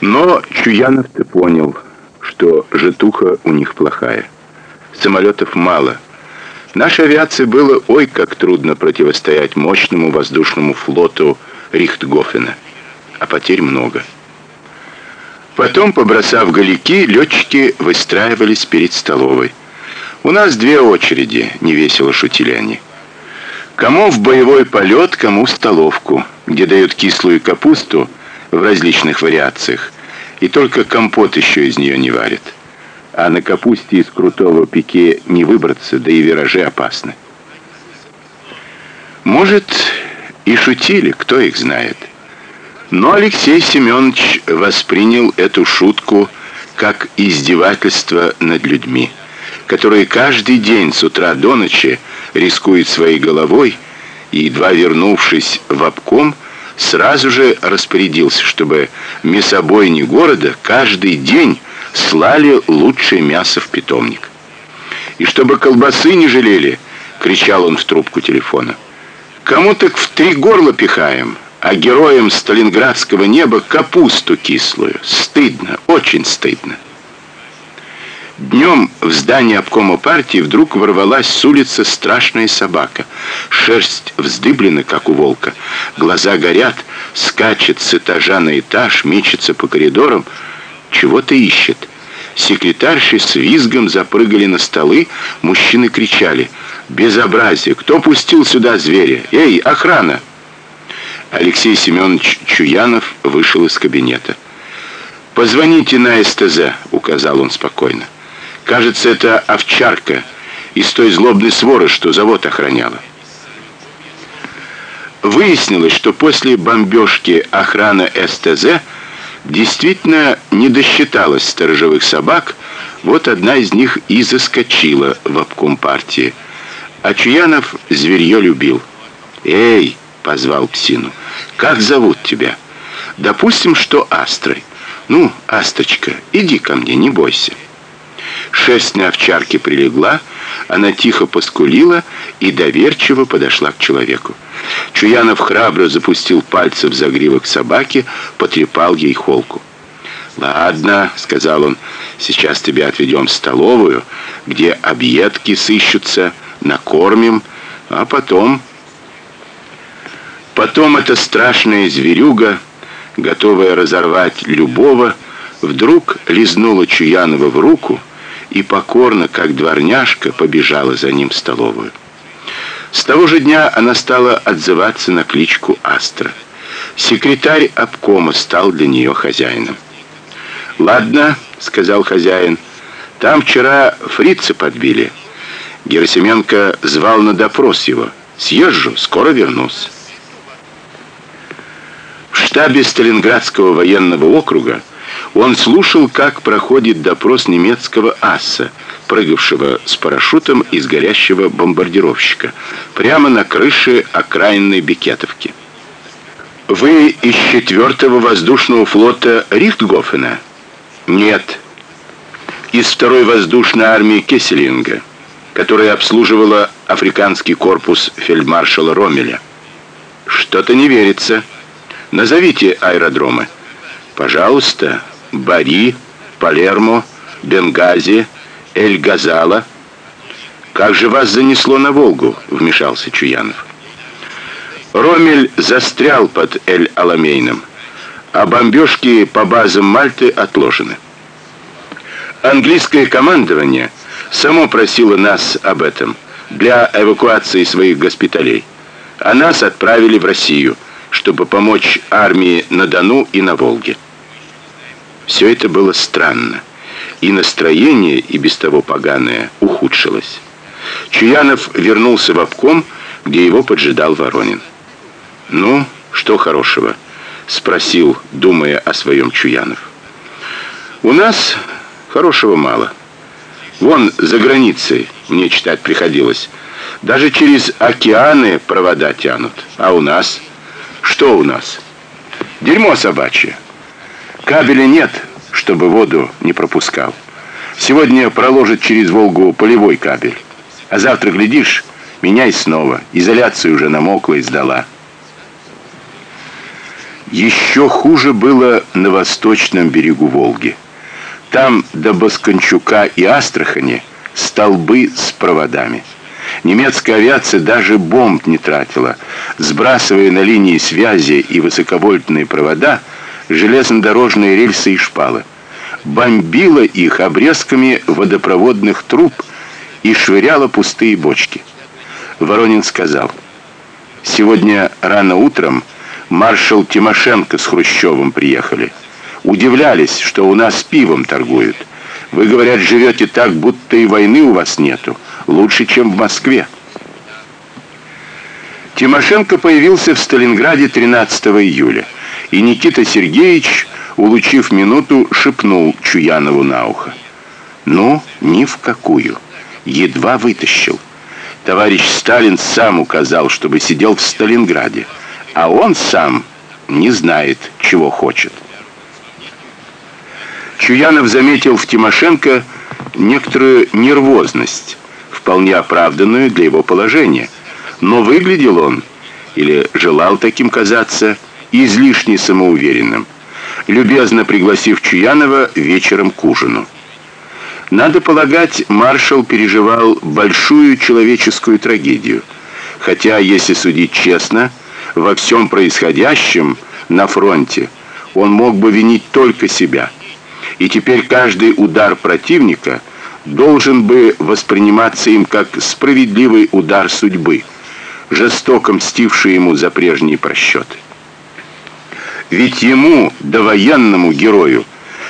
Но Чуянов-то понял, что житуха у них плохая. Самолетов мало. Нашей авиации было ой как трудно противостоять мощному воздушному флоту Рихтгофена, а потерь много. Потом, побросав галики, летчики выстраивались перед столовой. У нас две очереди, невесело шутили они. Кому в боевой полет, кому в столовку, где дают кислую капусту в различных вариациях, и только компот еще из нее не варят. А на капусте из крутого пике не выбраться, да и виражи опасны. Может, и шутили, кто их знает. Но Алексей Семенович воспринял эту шутку как издевательство над людьми, которые каждый день с утра до ночи рискуют своей головой и едва вернувшись в обком, сразу же распорядился, чтобы мясобойни города каждый день слали лучшее мясо в питомник. И чтобы колбасы не жалели, кричал он в трубку телефона. Кому так в три горла пихаем? а героям сталинградского неба капусту кислую. Стыдно, очень стыдно. Днем в здание обкома партии вдруг ворвалась с улицы страшная собака. Шерсть вздыблена, как у волка. Глаза горят, скачет с этажа на этаж, мечется по коридорам, чего-то ищет. Секретарши с визгом запрыгали на столы, мужчины кричали: "Безобразие! Кто пустил сюда зверя? Эй, охрана!" Алексей Семенович Чуянов вышел из кабинета. «Позвоните на СТЗ», — указал он спокойно. «Кажется, это овчарка из той злобной своры, что завод охраняла». Выяснилось, что после бомбежки охрана СТЗ действительно не досчиталась сторожевых собак, вот одна из них и заскочила в обком партии. А Чуянов зверье любил. «Эй!» позвал Псину. Как зовут тебя? Допустим, что Астрой. Ну, Асточка, иди ко мне, не бойся. Шерсть на овчарке прилегла, она тихо поскулила и доверчиво подошла к человеку. Чуянов храбро запустил пальцы в загривок собаки, потрепал ей холку. «Ладно», — сказал он, — «сейчас тебя отведем в столовую, где объедки сыщутся, накормим, а потом Потом эта страшная зверюга, готовая разорвать любого, вдруг лизнула Чуянова в руку и покорно, как дворняжка, побежала за ним в столовую. С того же дня она стала отзываться на кличку Астра. Секретарь обкома стал для нее хозяином. «Ладно», — сказал хозяин, — «там вчера фрицы подбили. Герасименко звал на допрос его. Съезжу, скоро вернусь» штабе Сталинградского военного округа он слушал, как проходит допрос немецкого асса, прыгавшего с парашютом из горящего бомбардировщика, прямо на крыше окраинной Бекетовки. Вы из четвертого воздушного флота Рихтгофена? Нет. Из второй воздушной армии Кесселинга, которая обслуживала африканский корпус фельдмаршала Роммеля. Что-то не верится. Назовите аэродромы. Пожалуйста, Бари, Палермо, Бенгази, Эль-Газала. Как же вас занесло на Волгу? вмешался Чуянов. Ромель застрял под Эль-Аламейном, а бомбежки по базам Мальты отложены. Английское командование само просило нас об этом для эвакуации своих госпиталей, а нас отправили в Россию чтобы помочь армии на Дону и на Волге. Все это было странно, и настроение, и без того поганое, ухудшилось. Чуянов вернулся в обком, где его поджидал Воронин. «Ну, что хорошего?» — спросил, думая о своем Чуянов. «У нас хорошего мало. Вон, за границей, мне читать приходилось, даже через океаны провода тянут, а у нас...» Что у нас? Дерьмо собачье. Кабеля нет, чтобы воду не пропускал. Сегодня проложат через Волгу полевой кабель. А завтра, глядишь, меняй снова. Изоляцию уже намокла и сдала. Еще хуже было на восточном берегу Волги. Там до Баскончука и Астрахани столбы с проводами. Немецкая авиация даже бомб не тратила, сбрасывая на линии связи и высоковольтные провода железнодорожные рельсы и шпалы. Бомбила их обрезками водопроводных труб и швыряла пустые бочки. Воронин сказал: "Сегодня рано утром маршал Тимошенко с Хрущевым приехали. Удивлялись, что у нас пивом торгуют. Вы, говорят, живете так, будто и войны у вас нету. Лучше, чем в Москве. Тимошенко появился в Сталинграде 13 июля, и Никита Сергеевич, улучив минуту, шепнул Чуянову на ухо: "Ну, ни в какую. Едва вытащил. Товарищ Сталин сам указал, чтобы сидел в Сталинграде, а он сам не знает, чего хочет". Чуянов заметил в Тимошенко некоторую нервозность, вполне оправданную для его положения. Но выглядел он или желал таким казаться излишне самоуверенным, любезно пригласив Чуянова вечером к ужину. Надо полагать, маршал переживал большую человеческую трагедию. Хотя, если судить честно, во всем происходящем на фронте он мог бы винить только себя и теперь каждый удар противника должен бы восприниматься им как справедливый удар судьбы, жестоко мстивший ему за прежние просчеты. Ведь ему, довоенному герою,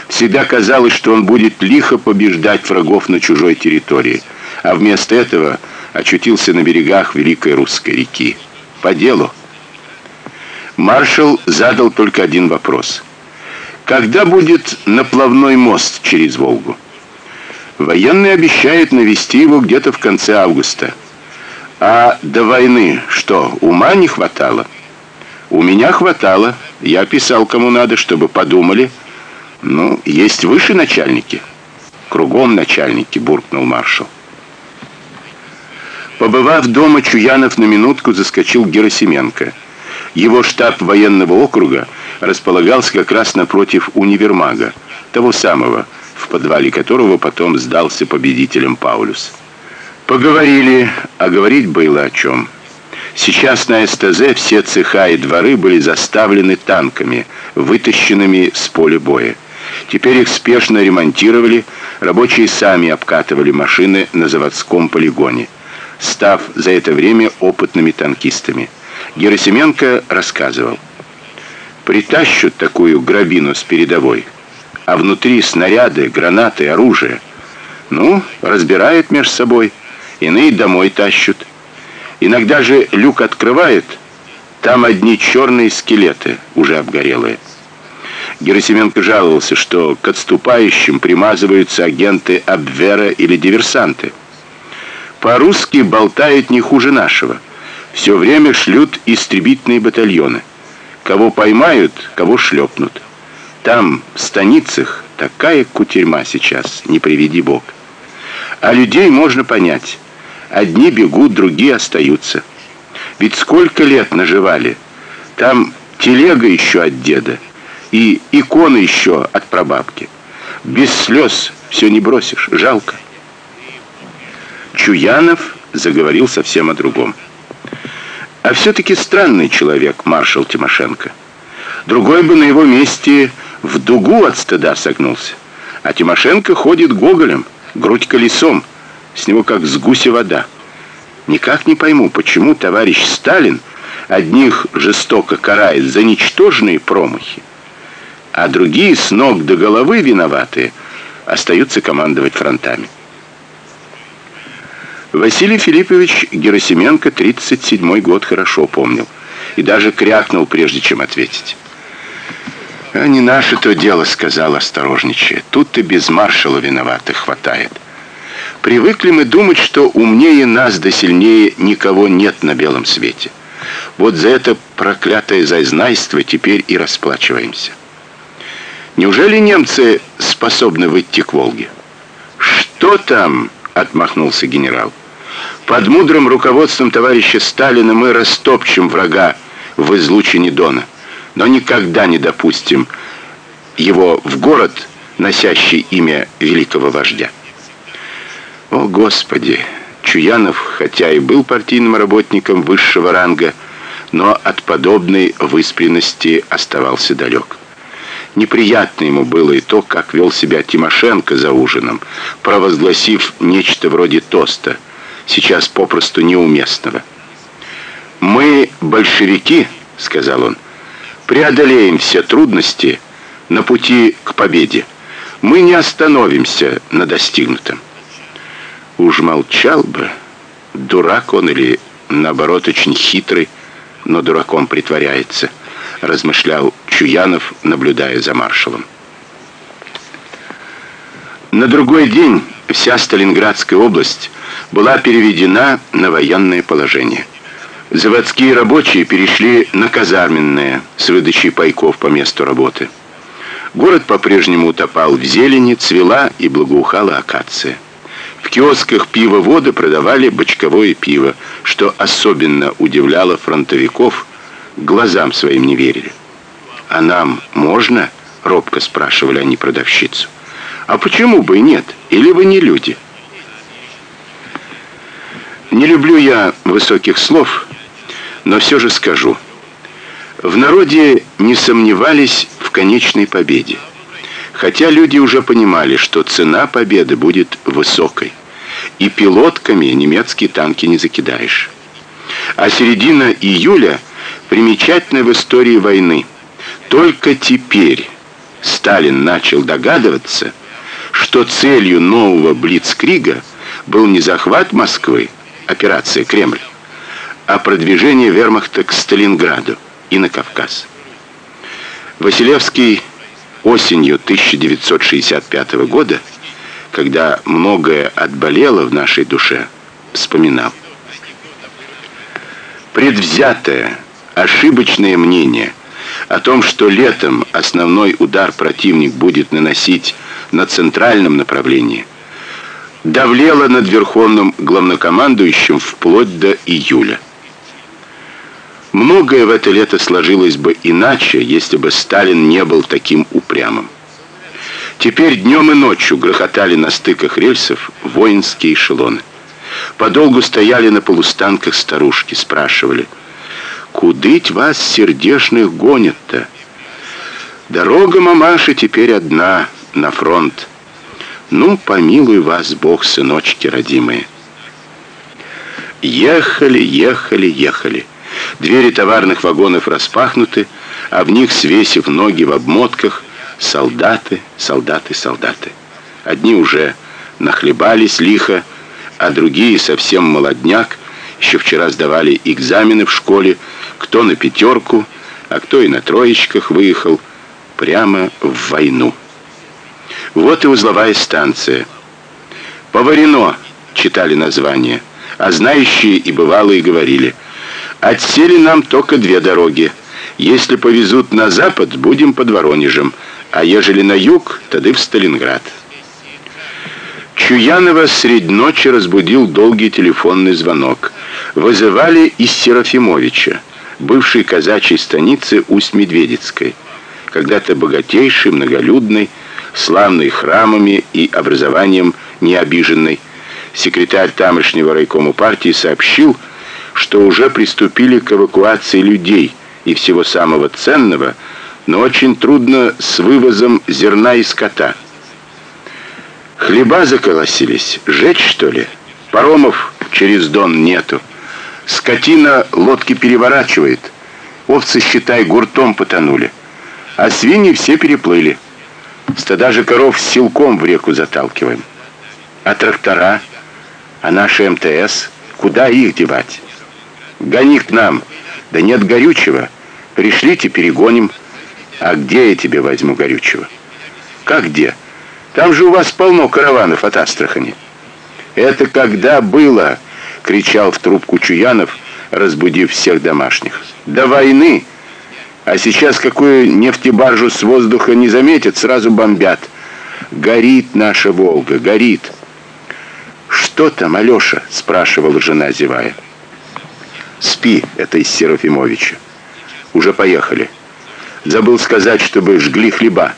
всегда казалось, что он будет лихо побеждать врагов на чужой территории, а вместо этого очутился на берегах великой русской реки. По делу. Маршал задал только один вопрос: когда будет наплавной мост через Волгу? Военные обещают навести его где-то в конце августа. А до войны что, ума не хватало? У меня хватало. Я писал кому надо, чтобы подумали. Ну, есть выше начальники. Кругом начальники, буркнул маршал. Побывав дома, Чуянов на минутку заскочил Герасименко. Его штаб военного округа располагался как раз напротив универмага, того самого, в подвале которого потом сдался победителем Паулюс. Поговорили, а говорить было о чем. Сейчас на СТЗ все цеха и дворы были заставлены танками, вытащенными с поля боя. Теперь их спешно ремонтировали, рабочие сами обкатывали машины на заводском полигоне, став за это время опытными танкистами. Герасименко рассказывал: "Притащут такую грабину с передовой, а внутри снаряды, гранаты, оружие. Ну, разбирают между собой, иные домой тащут. Иногда же люк открывает, там одни черные скелеты, уже обгорелые". Герасименко жаловался, что к отступающим примазываются агенты Абвера или диверсанты. По-русски болтает не хуже нашего все время шлют истребительные батальоны. Кого поймают, кого шлепнут. Там, в станицах, такая кутерьма сейчас, не приведи бог. А людей можно понять. Одни бегут, другие остаются. Ведь сколько лет наживали. Там телега еще от деда и икона еще от прабабки. Без слез все не бросишь, жалко. Чуянов заговорил совсем о другом. А все таки странный человек маршал Тимошенко. Другой бы на его месте в дугу от стыда согнулся. А Тимошенко ходит гоголем, грудь колесом, с него как с гуся вода. Никак не пойму, почему товарищ Сталин одних жестоко карает за ничтожные промахи, а другие с ног до головы виноватые остаются командовать фронтами. Василий Филиппович Герасименко 37 год хорошо помнил и даже крякнул прежде чем ответить. А не наше то дело, сказал осторожничая. Тут и без маршала виноватых хватает. Привыкли мы думать, что умнее нас да сильнее никого нет на белом свете. Вот за это проклятое зазнайство теперь и расплачиваемся. Неужели немцы способны выйти к Волге? Что там? отмахнулся генерал. Под мудрым руководством товарища Сталина мы растопчем врага в излучине Дона. но никогда не допустим его в город, носящий имя великого вождя. О, Господи! Чуянов, хотя и был партийным работником высшего ранга, но от подобной выспренности оставался далек. Неприятно ему было и то, как вел себя Тимошенко за ужином, провозгласив нечто вроде тоста, сейчас попросту неуместного. «Мы, большевики», — сказал он, — «преодолеем все трудности на пути к победе. Мы не остановимся на достигнутом». Уж молчал бы, дурак он или, наоборот, очень хитрый, но дураком притворяется, размышлял Чуянов, наблюдая за маршалом. На другой день вся Сталинградская область была переведена на военное положение. Заводские рабочие перешли на казарменное с выдачей пайков по месту работы. Город по-прежнему утопал в зелени, цвела и благоухала акация. В киосках пиво-воды продавали бочковое пиво, что особенно удивляло фронтовиков, глазам своим не верили. «А нам можно?» — робко спрашивали они продавщицу. «А почему бы и нет? Или вы не люди?» Не люблю я высоких слов, но все же скажу. В народе не сомневались в конечной победе. Хотя люди уже понимали, что цена победы будет высокой. И пилотками немецкие танки не закидаешь. А середина июля примечательная в истории войны. Только теперь Сталин начал догадываться, что целью нового блицкрига был не захват Москвы, операция Кремль, а продвижение вермахта к Сталинграду и на Кавказ. Василевский осенью 1965 года, когда многое отболело в нашей душе, вспоминал. Предвзятое, ошибочное мнение о том, что летом основной удар противник будет наносить на центральном направлении, давлело над верховным главнокомандующим вплоть до июля. Многое в это лето сложилось бы иначе, если бы Сталин не был таким упрямым. Теперь днем и ночью грохотали на стыках рельсов воинские эшелоны. Подолгу стояли на полустанках старушки, спрашивали: "Кудыть вас сердешных гонят-то?" Дорога мамаши теперь одна на фронт. Ну, помилуй вас Бог, сыночки родимые. Ехали, ехали, ехали. Двери товарных вагонов распахнуты, а в них, свесив ноги в обмотках, солдаты, солдаты, солдаты. Одни уже нахлебались лихо, а другие совсем молодняк, еще вчера сдавали экзамены в школе, кто на пятерку, а кто и на троечках выехал прямо в войну. Вот и узловая станция. Поварено читали название, а знающие и бывалые говорили: Отсели нам только две дороги. Если повезут на запад, будем под Воронежем, а ежели на юг, тогда в Сталинград. Чуянова средь ночи разбудил долгий телефонный звонок. Вызывали из Серафимовича, бывшей казачьей станицы Усть-Медведицкой, когда-то богатейшей, многолюдной, славной храмами и образованием необиженной. Секретарь тамошнего райкома партии сообщил, что уже приступили к эвакуации людей и всего самого ценного, но очень трудно с вывозом зерна и скота. Хлеба заколосились, жечь что ли? Паромов через Дон нету. Скотина лодки переворачивает. Овцы, считай, гуртом потонули. А свиньи все переплыли. Стада же коров силком в реку заталкиваем. А трактора, а наши МТС, куда их девать? Гони к нам. Да нет горючего. Пришлите, перегоним. А где я тебе возьму горючего? Как где? Там же у вас полно караванов от Астрахани. Это когда было, кричал в трубку Чуянов, разбудив всех домашних. До войны. А сейчас какую нефтебаржу с воздуха не заметят, сразу бомбят. Горит наша Волга, горит. Что там, Алёша? спрашивала жена, зевая. Спи, это из Серафимовича. Уже поехали. Забыл сказать, чтобы жгли хлеба.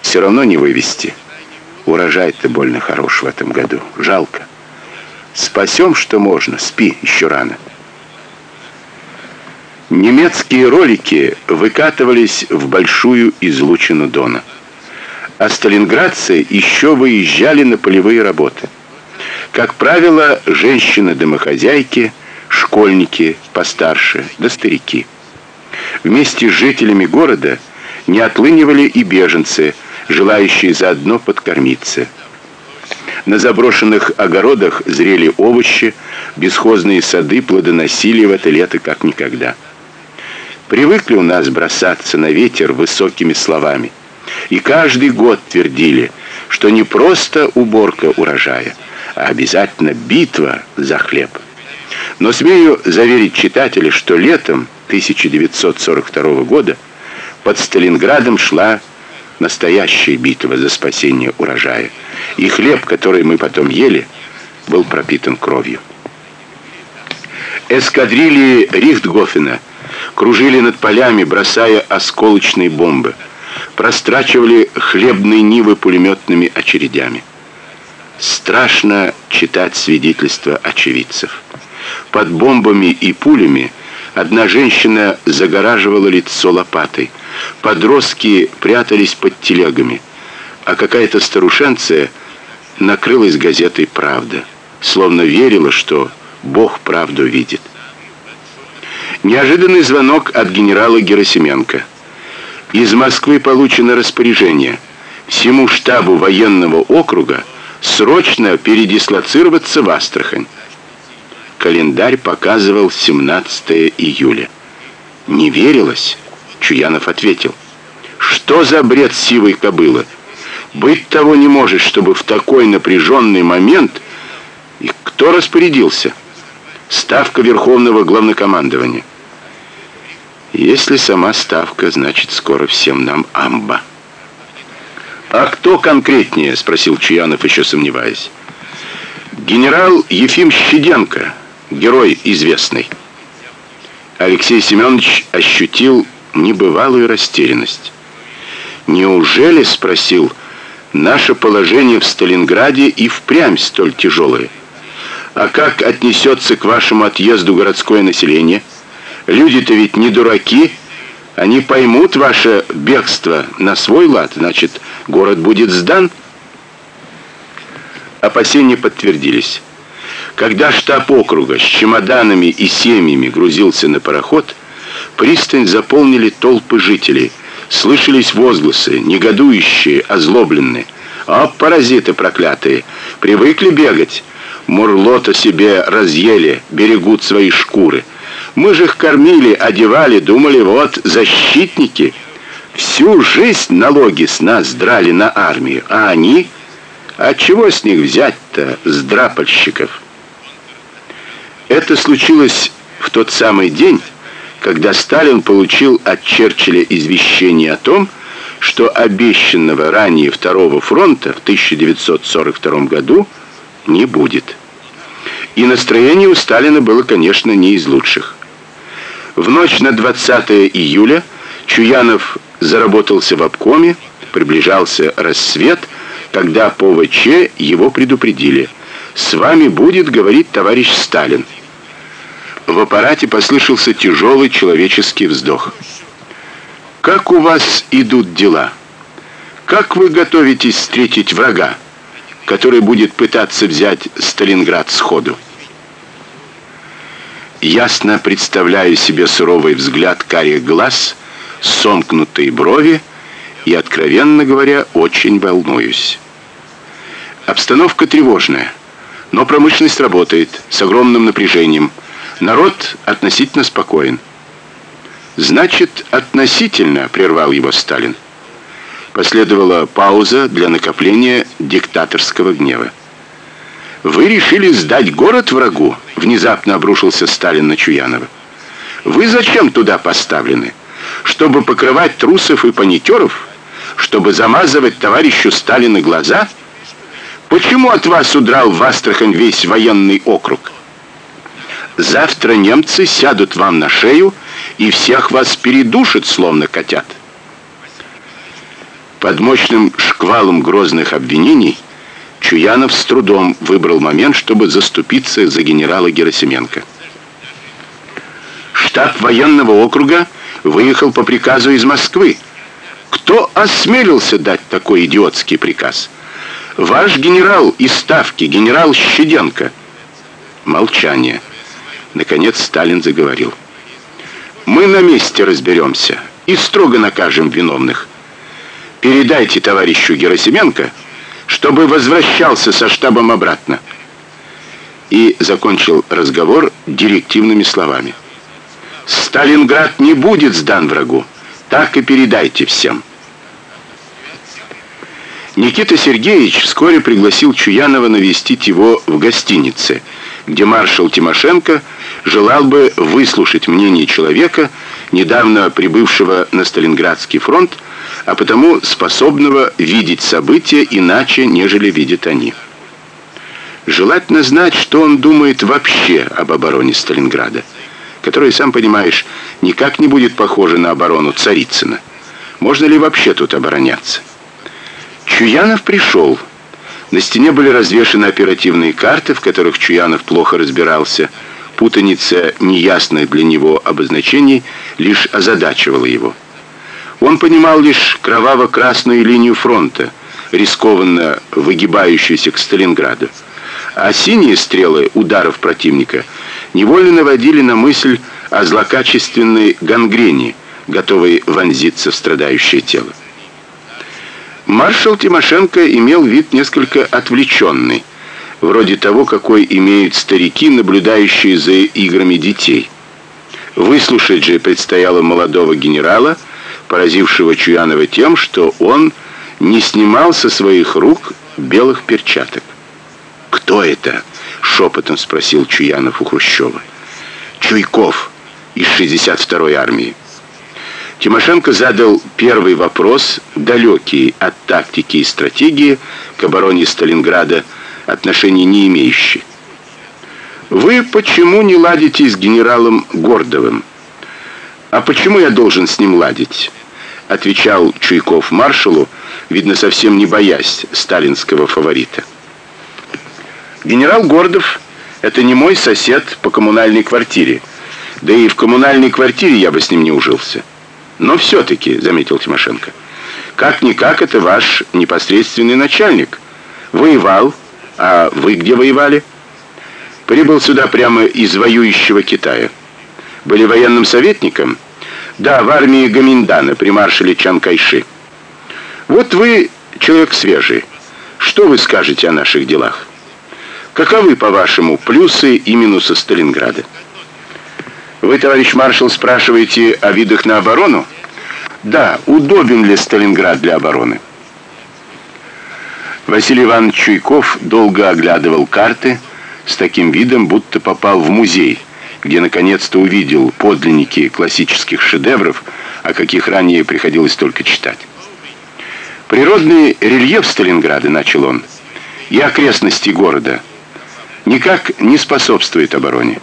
Все равно не вывести. Урожай-то больно хорош в этом году. Жалко. Спасем, что можно. Спи, еще рано. Немецкие ролики выкатывались в большую излучину Дона. А сталинградцы еще выезжали на полевые работы. Как правило, женщины-домохозяйки, школьники постарше, да старики. Вместе с жителями города не отлынивали и беженцы, желающие заодно подкормиться. На заброшенных огородах зрели овощи, бесхозные сады плодоносили в это лето как никогда. Привыкли у нас бросаться на ветер высокими словами. И каждый год твердили, что не просто уборка урожая, а обязательно битва за хлеб. Но смею заверить читателя, что летом 1942 года под Сталинградом шла настоящая битва за спасение урожая. И хлеб, который мы потом ели, был пропитан кровью. Эскадрильи Рихтгофена кружили над полями, бросая осколочные бомбы. Прострачивали хлебные нивы пулеметными очередями. Страшно читать свидетельства очевидцев. Под бомбами и пулями одна женщина загораживала лицо лопатой. Подростки прятались под телегами, а какая-то старушенция накрылась газетой Правда, словно верила, что Бог правду видит. Неожиданный звонок от генерала Герасименко. Из Москвы получено распоряжение всему штабу военного округа срочно передислоцироваться в Астрахань. Календарь показывал 17 июля. Не верилось. Чуянов ответил: "Что за бред сивой кобылы? Быть того не может, чтобы в такой напряженный момент и кто распорядился? Ставка Верховного главнокомандования. Если сама ставка, значит, скоро всем нам амба". А кто конкретнее, спросил Чуянов, еще сомневаясь. Генерал Ефим Щеденко, герой известный. Алексей Семенович ощутил небывалую растерянность. Неужели, спросил, наше положение в Сталинграде и впрямь столь тяжелое? А как отнесется к вашему отъезду городское население? Люди-то ведь не дураки, они поймут ваше бегство на свой лад, значит, город будет сдан. Опасения подтвердились. Когда штаб округа с чемоданами и семьями грузился на пароход, пристань заполнили толпы жителей. Слышались возгласы, негодующие, озлобленные. А паразиты проклятые, привыкли бегать. Мурлота себе разъели, берегут свои шкуры. Мы же их кормили, одевали, думали, вот защитники. Всю жизнь налоги с нас драли на армию, а они а чего с них взять-то, с драпальщиков? Это случилось в тот самый день, когда Сталин получил от Черчилля извещение о том, что обещанного ранее второго фронта в 1942 году не будет. И настроение у Сталина было, конечно, не из лучших. В ночь на 20 июля Чуянов заработался в обкоме, приближался рассвет, когда по ВЧ его предупредили. С вами будет говорить товарищ Сталин. В аппарате послышался тяжелый человеческий вздох. Как у вас идут дела? Как вы готовитесь встретить врага, который будет пытаться взять Сталинград сходу? Ясно представляю себе суровый взгляд карих глаз, сомкнутые брови и, откровенно говоря, очень волнуюсь. Обстановка тревожная, но промышленность работает с огромным напряжением. Народ относительно спокоен. Значит, относительно, прервал его Сталин. Последовала пауза для накопления диктаторского гнева. Вы решили сдать город врагу? Внезапно обрушился Сталин на Чуянова. Вы зачем туда поставлены? Чтобы покрывать трусов и паникеров? Чтобы замазывать товарищу Сталина глаза? Почему от вас удрал в Астрахань весь военный округ? Завтра немцы сядут вам на шею и всех вас передушат, словно котят. Под мощным шквалом грозных обвинений Чуянов с трудом выбрал момент, чтобы заступиться за генерала Герасименко. Штаб военного округа выехал по приказу из Москвы. Кто осмелился дать такой идиотский приказ? Ваш генерал из Ставки, генерал Щеденко. Молчание. Наконец Сталин заговорил. Мы на месте разберемся и строго накажем виновных. Передайте товарищу Герасименко, чтобы возвращался со штабом обратно. И закончил разговор директивными словами. Сталинград не будет сдан врагу. Так и передайте всем. Никита Сергеевич вскоре пригласил Чуянова навестить его в гостинице, где маршал Тимошенко желал бы выслушать мнение человека, недавно прибывшего на Сталинградский фронт, а потому способного видеть события иначе, нежели видят они. Желательно знать, что он думает вообще об обороне Сталинграда которая, сам понимаешь, никак не будет похожа на оборону Царицына. Можно ли вообще тут обороняться? Чуянов пришел. На стене были развешаны оперативные карты, в которых Чуянов плохо разбирался. Путаница неясных для него обозначений лишь озадачивала его. Он понимал лишь кроваво-красную линию фронта, рискованно выгибающуюся к Сталинграду. А синие стрелы ударов противника – невольно наводили на мысль о злокачественной гангрене, готовой вонзиться в страдающее тело. Маршал Тимошенко имел вид несколько отвлеченный, вроде того, какой имеют старики, наблюдающие за играми детей. Выслушать же предстояло молодого генерала, поразившего Чуянова тем, что он не снимал со своих рук белых перчаток. Кто это? шепотом спросил Чуянов у Хрущева. Чуйков из 62-й армии. Тимошенко задал первый вопрос, далекий от тактики и стратегии к обороне Сталинграда, отношений не имеющий. Вы почему не ладите с генералом Гордовым? А почему я должен с ним ладить? отвечал Чуйков маршалу, видно совсем не боясь сталинского фаворита. Генерал Гордов это не мой сосед по коммунальной квартире. Да и в коммунальной квартире я бы с ним не ужился. Но все таки заметил Тимошенко. Как никак это ваш непосредственный начальник. Воевал, а вы где воевали? Прибыл сюда прямо из воюющего Китая. Были военным советником? Да, в армии Гаминдана при маршале Чан Кайши. Вот вы человек свежий. Что вы скажете о наших делах? Каковы, по-вашему, плюсы и минусы Сталинграда? Вы, товарищ маршал, спрашиваете о видах на оборону? Да, удобен ли Сталинград для обороны? Василий Иванович Чуйков долго оглядывал карты с таким видом, будто попал в музей, где наконец-то увидел подлинники классических шедевров, о каких ранее приходилось только читать. Природный рельеф Сталинграда, начал он, и окрестности города – никак не способствует обороне.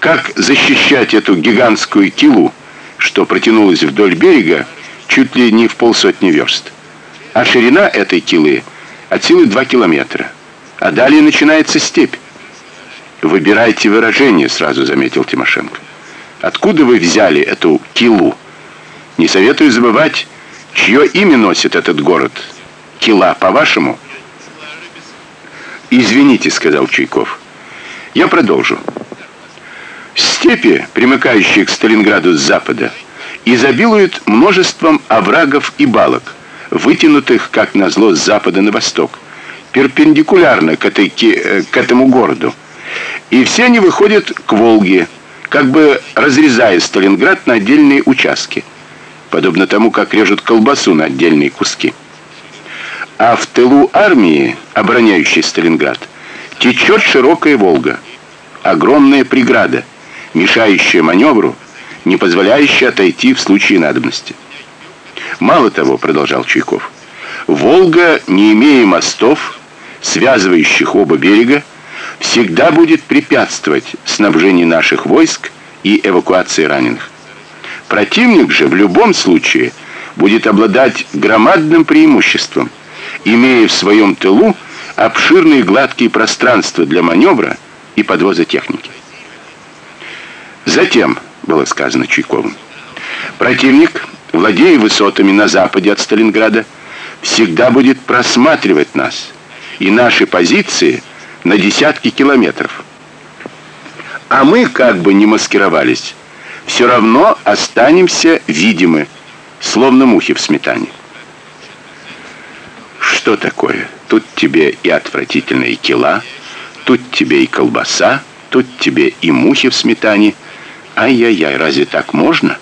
Как защищать эту гигантскую килу, что протянулась вдоль берега чуть ли не в полсотни верст? А ширина этой килы от силы 2 километра. А далее начинается степь. Выбирайте выражение, сразу заметил Тимошенко. Откуда вы взяли эту килу? Не советую забывать, чье имя носит этот город. Кила, по-вашему? Извините, сказал Чайков. Я продолжу. Степи, примыкающие к Сталинграду с запада, изобилуют множеством оврагов и балок, вытянутых как назло с запада на восток, перпендикулярно к этой э, к этому городу. И все они выходят к Волге, как бы разрезая Сталинград на отдельные участки, подобно тому, как режут колбасу на отдельные куски а в тылу армии, обороняющей Сталинград, течет широкая Волга. Огромная преграда, мешающая маневру, не позволяющая отойти в случае надобности. Мало того, продолжал Чуйков, Волга, не имея мостов, связывающих оба берега, всегда будет препятствовать снабжению наших войск и эвакуации раненых. Противник же в любом случае будет обладать громадным преимуществом, имея в своем тылу обширные гладкие пространства для маневра и подвоза техники. Затем, было сказано Чуйковым, противник, владея высотами на западе от Сталинграда, всегда будет просматривать нас и наши позиции на десятки километров. А мы, как бы не маскировались, все равно останемся видимы, словно мухи в сметане. Что такое? Тут тебе и отвратительные кила, тут тебе и колбаса, тут тебе и мухи в сметане. Ай-яй-яй, разве так можно?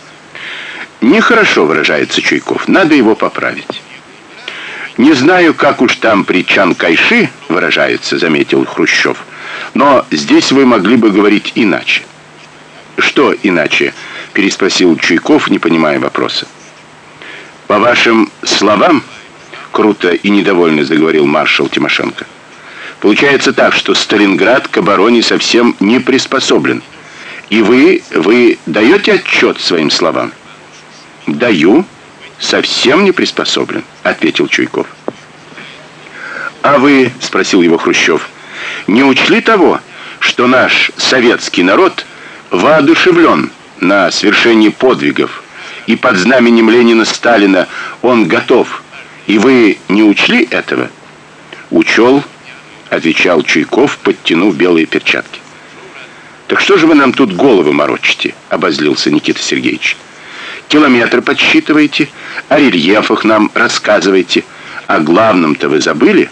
Нехорошо выражается Чуйков, надо его поправить. Не знаю, как уж там при Чан-Кайши выражаются, заметил Хрущев. Но здесь вы могли бы говорить иначе. Что иначе? переспросил Чуйков, не понимая вопроса. По вашим словам, круто и недовольно заговорил маршал Тимошенко. Получается так, что Сталинград к обороне совсем не приспособлен. И вы вы даете отчет своим словам? Даю, совсем не приспособлен, ответил Чуйков. А вы, спросил его Хрущев, не учли того, что наш советский народ воодушевлен на свершении подвигов, и под знаменем Ленина Сталина он готов. И вы не учли этого? Учел, отвечал Чуйков, подтянув белые перчатки. Так что же вы нам тут головы морочите? обозлился Никита Сергеевич. Километры подсчитываете, о рельефах нам рассказываете, а главном-то вы забыли?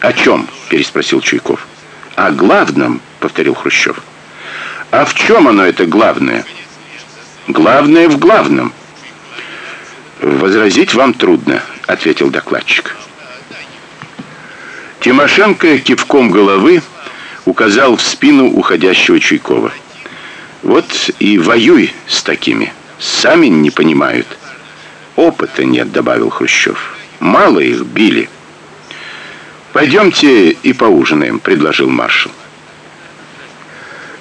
О чем? переспросил Чуйков. О главном, повторил Хрущев. А в чем оно это главное? Главное в главном. Возразить вам трудно, ответил докладчик. Тимошенко кивком головы указал в спину уходящего Чуйкова. Вот и воюй с такими. Сами не понимают. Опыта нет, добавил Хрущев. Мало их били. Пойдемте и поужинаем, предложил маршал.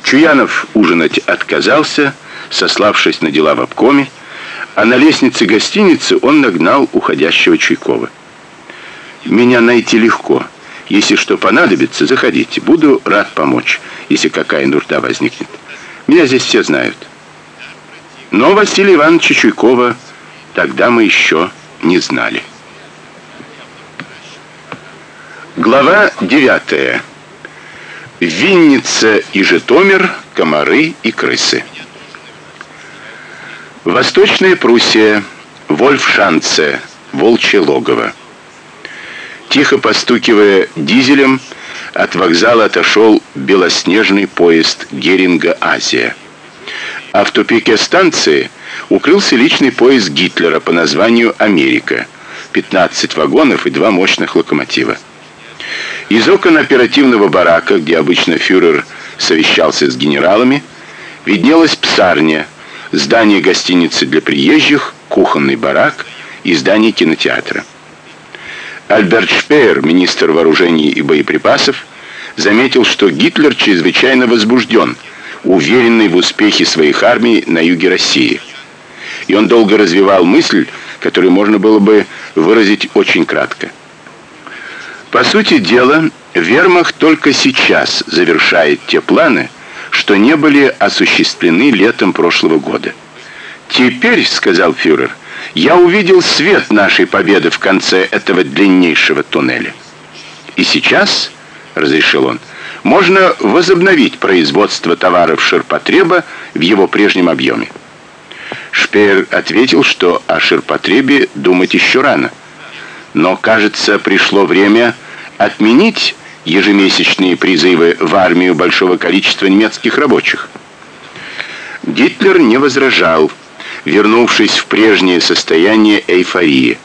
Чуянов ужинать отказался, сославшись на дела в обкоме, а на лестнице гостиницы он нагнал уходящего Чуйкова. Меня найти легко. Если что понадобится, заходите. Буду рад помочь, если какая нужда возникнет. Меня здесь все знают. Но Василия Ивановича Чуйкова тогда мы еще не знали. Глава 9. Винница и Житомир, комары и крысы. Восточная Пруссия, Вольфшанце, Волчье логово. Тихо постукивая дизелем, от вокзала отошел белоснежный поезд Геринга-Азия. А в тупике станции укрылся личный поезд Гитлера по названию Америка. 15 вагонов и два мощных локомотива. Из окон оперативного барака, где обычно фюрер совещался с генералами, виднелась псарня, здание гостиницы для приезжих, кухонный барак и здание кинотеатра. Альберт Шпеер, министр вооружений и боеприпасов, заметил, что Гитлер чрезвычайно возбужден, уверенный в успехе своих армий на юге России. И он долго развивал мысль, которую можно было бы выразить очень кратко. По сути дела, Вермахт только сейчас завершает те планы, что не были осуществлены летом прошлого года. Теперь, сказал фюрер, я увидел свет нашей победы в конце этого длиннейшего туннеля. И сейчас, разрешил он, можно возобновить производство товаров ширпотреба в его прежнем объеме. Шпеер ответил, что о ширпотребе думать еще рано. Но, кажется, пришло время отменить ежемесячные призывы в армию большого количества немецких рабочих. Гитлер не возражал, вернувшись в прежнее состояние эйфории.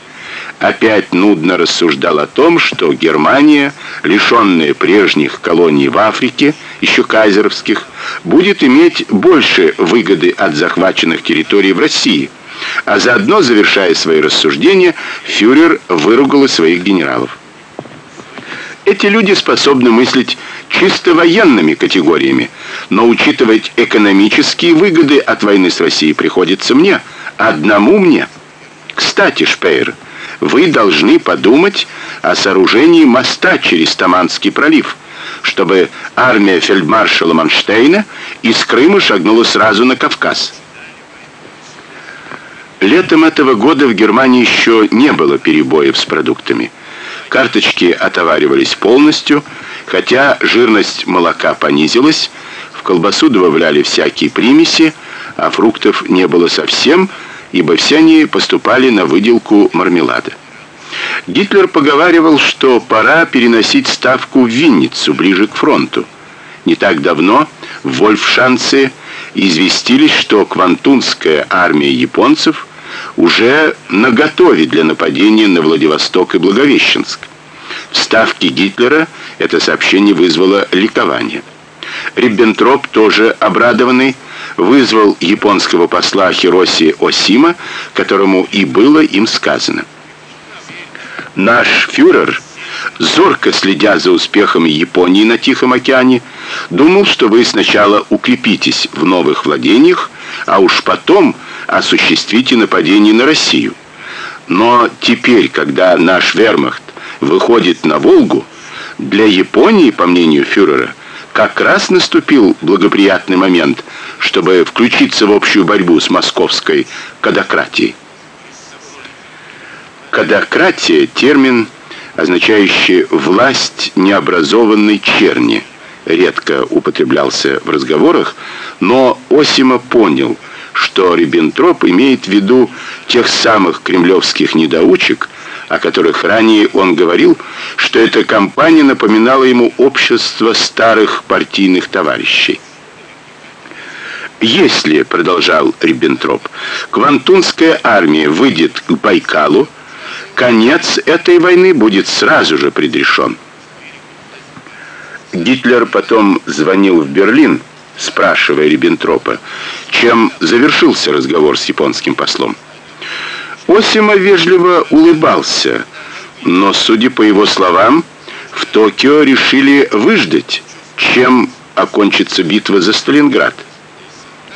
Опять нудно рассуждал о том, что Германия, лишенная прежних колоний в Африке, еще кайзеровских, будет иметь больше выгоды от захваченных территорий в России. А заодно, завершая свои рассуждения, фюрер выругал своих генералов. Эти люди способны мыслить чисто военными категориями, но учитывать экономические выгоды от войны с Россией приходится мне, одному мне. Кстати, Шпеер, вы должны подумать о сооружении моста через Таманский пролив, чтобы армия фельдмаршала Манштейна из Крыма шагнула сразу на Кавказ. Летом этого года в Германии еще не было перебоев с продуктами. Карточки отоваривались полностью, хотя жирность молока понизилась, в колбасу добавляли всякие примеси, а фруктов не было совсем, ибо все они поступали на выделку мармелада. Гитлер поговаривал, что пора переносить ставку в Винницу, ближе к фронту. Не так давно в Вольфшанце известились, что Квантунская армия японцев уже наготове для нападения на Владивосток и Благовещенск. В ставке Гитлера это сообщение вызвало ликование. Риббентроп, тоже обрадованный, вызвал японского посла Хироси Осима, которому и было им сказано. Наш фюрер, зорко следя за успехами Японии на Тихом океане, думал, что вы сначала укрепитесь в новых владениях, а уж потом осуществите нападение на Россию. Но теперь, когда наш вермахт выходит на Волгу, для Японии, по мнению фюрера, как раз наступил благоприятный момент, чтобы включиться в общую борьбу с московской кадократией. Кадократия термин, означающий власть необразованной черни, редко употреблялся в разговорах, но Осима понял, что Риббентроп имеет в виду тех самых кремлевских недоучек, о которых ранее он говорил, что эта компания напоминала ему общество старых партийных товарищей. Если, продолжал Риббентроп, Квантунская армия выйдет к Байкалу, конец этой войны будет сразу же предрешен. Гитлер потом звонил в Берлин, спрашивая Риббентропа, чем завершился разговор с японским послом. Осима вежливо улыбался, но, судя по его словам, в Токио решили выждать, чем окончится битва за Сталинград.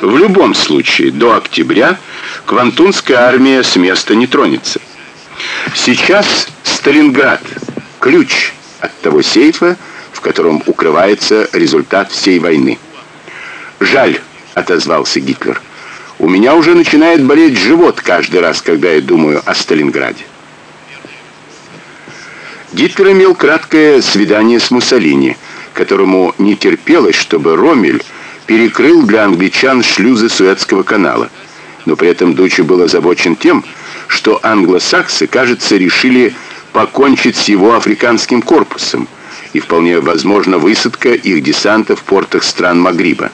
В любом случае, до октября Квантунская армия с места не тронется. Сейчас Сталинград ключ от того сейфа, в котором укрывается результат всей войны. Жаль, отозвался Гитлер. У меня уже начинает болеть живот каждый раз, когда я думаю о Сталинграде. Гитлер имел краткое свидание с Муссолини, которому не терпелось, чтобы Роммель перекрыл для англичан шлюзы Суэцкого канала. Но при этом Дуччи был озабочен тем, что англосаксы, кажется, решили покончить с его африканским корпусом, и вполне возможно высадка их десанта в портах стран Магриба.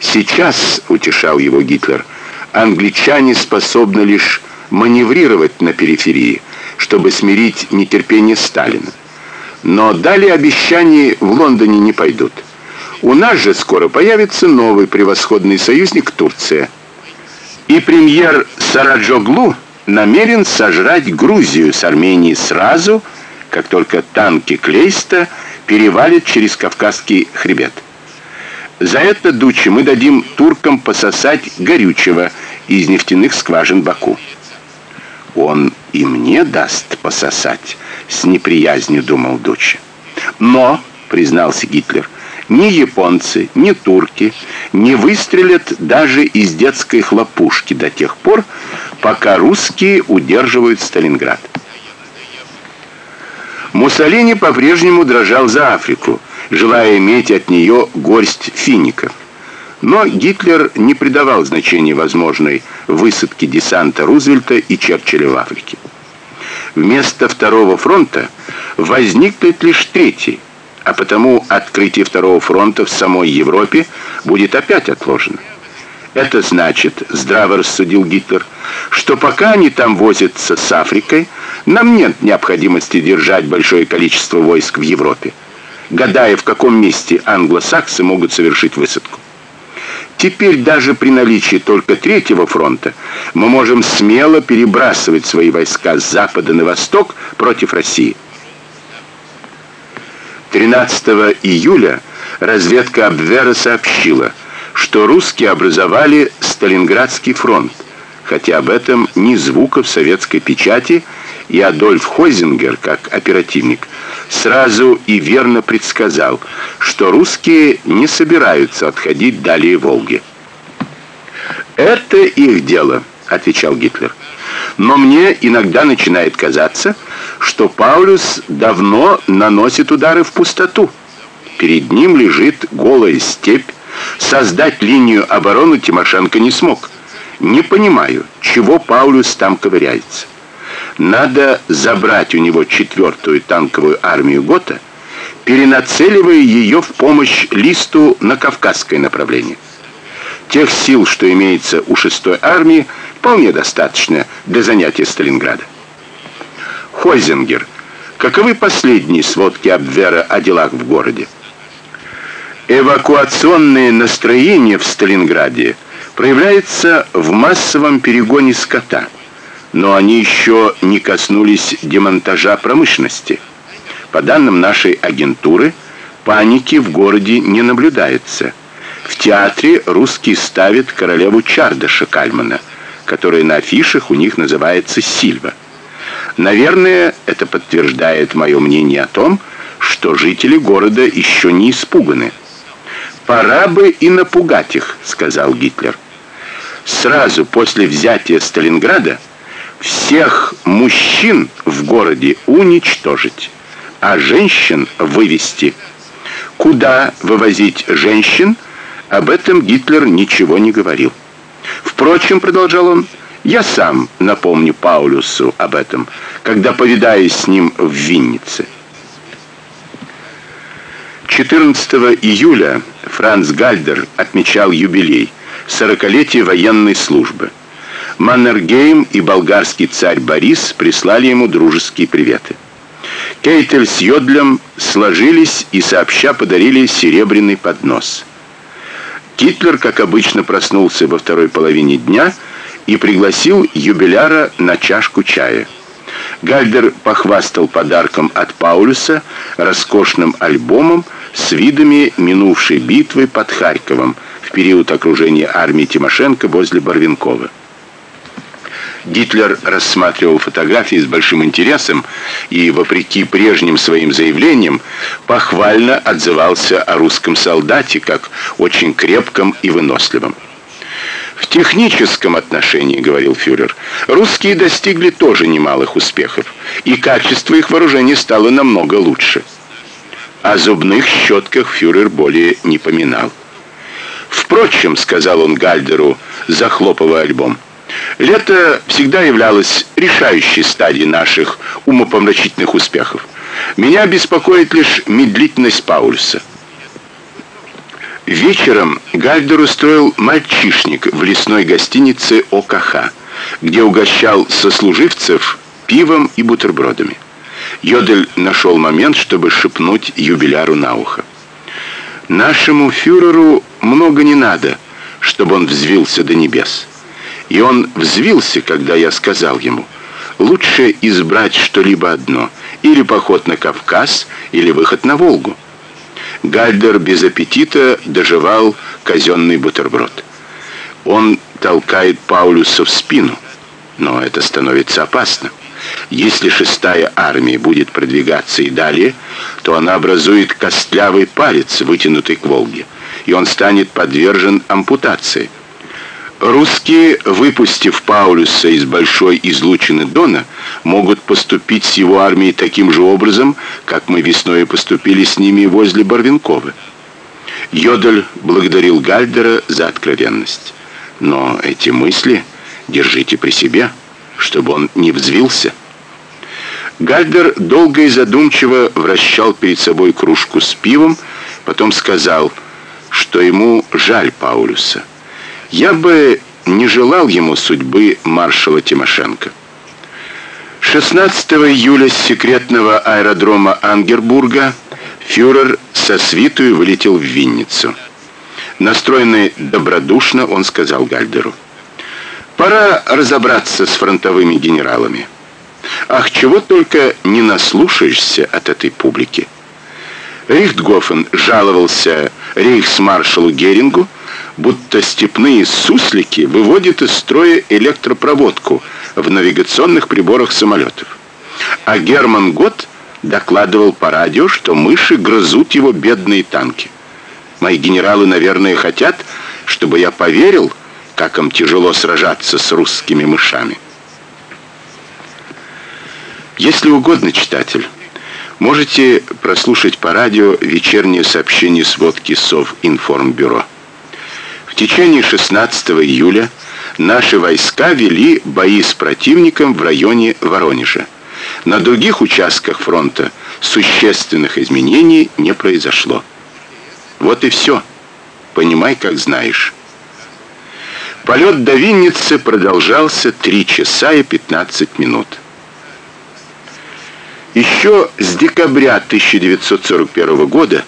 Сейчас, утешал его Гитлер, англичане способны лишь маневрировать на периферии, чтобы смирить нетерпение Сталина. Но далее обещания в Лондоне не пойдут. У нас же скоро появится новый превосходный союзник Турция. И премьер Сараджоглу намерен сожрать Грузию с Арменией сразу, как только танки Клейста перевалят через Кавказский хребет. За это, Дучи, мы дадим туркам пососать горючего из нефтяных скважин Баку. Он и мне даст пососать, с неприязнью думал Дучи. Но, признался Гитлер, ни японцы, ни турки не выстрелят даже из детской хлопушки до тех пор, пока русские удерживают Сталинград. Муссолини по-прежнему дрожал за Африку желая иметь от нее горсть фиников. Но Гитлер не придавал значения возможной высадке десанта Рузвельта и Черчилля в Африке. Вместо второго фронта возникнет лишь третий, а потому открытие второго фронта в самой Европе будет опять отложено. Это значит, здраво рассудил Гитлер, что пока они там возятся с Африкой, нам нет необходимости держать большое количество войск в Европе гадая, в каком месте англосаксы могут совершить высадку. Теперь даже при наличии только третьего фронта мы можем смело перебрасывать свои войска с запада на восток против России. 13 июля разведка Абвера сообщила, что русские образовали Сталинградский фронт, хотя об этом ни звука в советской печати, и Адольф Хойзингер, как оперативник, сразу и верно предсказал, что русские не собираются отходить далее Волги. Это их дело, отвечал Гитлер. Но мне иногда начинает казаться, что Паулюс давно наносит удары в пустоту. Перед ним лежит голая степь. Создать линию обороны Тимошенко не смог. Не понимаю, чего Паулюс там ковыряется. Надо забрать у него четвертую танковую армию Гота, перенацеливая ее в помощь Листу на кавказское направление. Тех сил, что имеется у шестой армии, вполне достаточно для занятия Сталинграда. Хойзингер, каковы последние сводки Абвера о делах в городе? Эвакуационные настроения в Сталинграде проявляются в массовом перегоне скота, но они еще не коснулись демонтажа промышленности. По данным нашей агентуры, паники в городе не наблюдается. В театре русские ставят королеву Чардаша Кальмана, которая на афишах у них называется Сильва. Наверное, это подтверждает мое мнение о том, что жители города еще не испуганы. Пора бы и напугать их, сказал Гитлер. Сразу после взятия Сталинграда всех мужчин в городе уничтожить, а женщин вывести. Куда вывозить женщин? Об этом Гитлер ничего не говорил. Впрочем, продолжал он, я сам напомню Паулюсу об этом, когда повидаюсь с ним в Виннице. 14 июля Франц Гальдер отмечал юбилей сорокалетие военной службы. Маннергейм и болгарский царь Борис прислали ему дружеские приветы. Кейтель с Йодлем сложились и сообща подарили серебряный поднос. Гитлер, как обычно, проснулся во второй половине дня и пригласил юбиляра на чашку чая. Гальдер похвастал подарком от Паулюса, роскошным альбомом с видами минувшей битвы под Харьковом в период окружения армии Тимошенко возле Барвинкова. Гитлер рассматривал фотографии с большим интересом и, вопреки прежним своим заявлениям, похвально отзывался о русском солдате как очень крепком и выносливом. В техническом отношении, говорил фюрер, русские достигли тоже немалых успехов, и качество их вооружения стало намного лучше. О зубных щетках фюрер более не поминал. Впрочем, сказал он Гальдеру, захлопывая альбом, Лето всегда являлось решающей стадией наших умопомрачительных успехов. Меня беспокоит лишь медлительность Паульса. Вечером Гальдер устроил мальчишник в лесной гостинице ОКХ, где угощал сослуживцев пивом и бутербродами. Йодель нашел момент, чтобы шепнуть юбиляру на ухо. Нашему фюреру много не надо, чтобы он взвился до небес. И он взвился, когда я сказал ему: "Лучше избрать что-либо одно: или поход на Кавказ, или выход на Волгу". Гальдер без аппетита доживал казенный бутерброд. Он толкает Паулюса в спину, но это становится опасно. Если шестая армия будет продвигаться и далее, то она образует костлявый палец, вытянутый к Волге, и он станет подвержен ампутации. Русские, выпустив Паулюса из большой излучины Дона, могут поступить с его армией таким же образом, как мы весной поступили с ними возле Барвинкова. Йодель благодарил Гальдера за откровенность. Но эти мысли держите при себе, чтобы он не взвился. Гальдер долго и задумчиво вращал перед собой кружку с пивом, потом сказал, что ему жаль Паулюса. Я бы не желал ему судьбы маршала Тимошенко. 16 июля с секретного аэродрома Ангербурга фюрер со свитой вылетел в Винницу. Настроенный добродушно, он сказал Гальдеру: "Пора разобраться с фронтовыми генералами. Ах, чего только не наслушаешься от этой публики". Рихтгофен жаловался рейхсмаршалу Герингу, будто степные суслики выводят из строя электропроводку в навигационных приборах самолетов. А Герман Гот докладывал по радио, что мыши грызут его бедные танки. Мои генералы, наверное, хотят, чтобы я поверил, как им тяжело сражаться с русскими мышами. Если угодно, читатель, можете прослушать по радио вечернее сообщение сводки Совинформбюро. Течение 16 июля наши войска вели бои с противником в районе Воронежа. На других участках фронта существенных изменений не произошло. Вот и все. Понимай, как знаешь. Полет до Винницы продолжался 3 часа и 15 минут. Еще с декабря 1941 года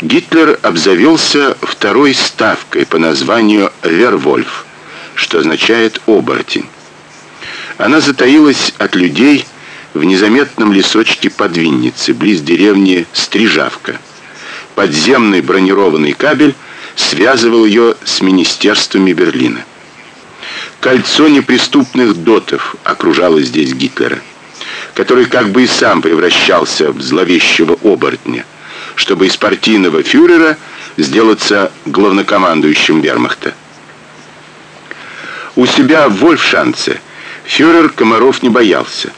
Гитлер обзавелся второй ставкой по названию Вервольф, что означает оборотень. Она затаилась от людей в незаметном лесочке под Винницей, близ деревни Стрижавка. Подземный бронированный кабель связывал ее с министерствами Берлина. Кольцо неприступных дотов окружало здесь Гитлера который как бы и сам превращался в зловещего оборотня, чтобы из партийного фюрера сделаться главнокомандующим Вермахта. У себя в Вольфшанце фюрер комаров не боялся,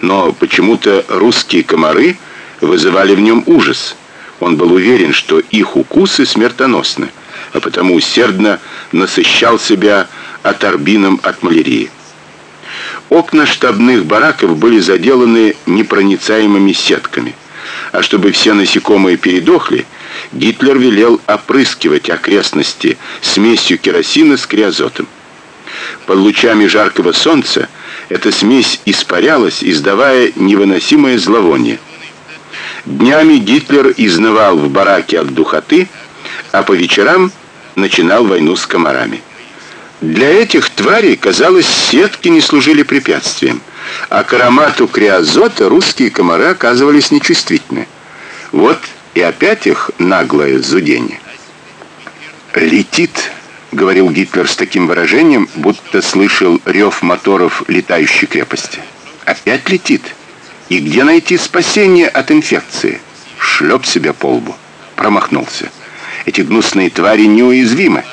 но почему-то русские комары вызывали в нем ужас. Он был уверен, что их укусы смертоносны, а потому усердно насыщал себя аторбином от малярии. Окна штабных бараков были заделаны непроницаемыми сетками. А чтобы все насекомые передохли, Гитлер велел опрыскивать окрестности смесью керосина с криозотом. Под лучами жаркого солнца эта смесь испарялась, издавая невыносимое зловоние. Днями Гитлер изнывал в бараке от духоты, а по вечерам начинал войну с комарами. Для этих тварей, казалось, сетки не служили препятствием, а к аромату криозота русские комары оказывались нечувствительны. Вот и опять их наглое зудение. «Летит», — говорил Гитлер с таким выражением, будто слышал рев моторов летающей крепости. «Опять летит. И где найти спасение от инфекции?» Шлеп себя по лбу. Промахнулся. Эти гнусные твари неуязвимы.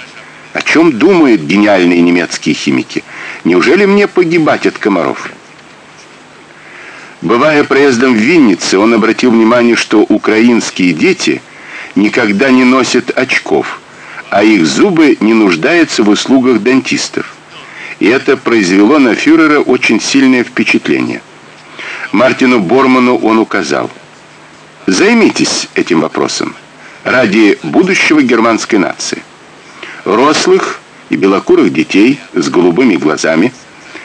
О чем думают гениальные немецкие химики? Неужели мне погибать от комаров? Бывая проездом в Виннице, он обратил внимание, что украинские дети никогда не носят очков, а их зубы не нуждаются в услугах дантистов. И это произвело на фюрера очень сильное впечатление. Мартину Борману он указал: "Займитесь этим вопросом ради будущего германской нации". Рослых и белокурых детей с голубыми глазами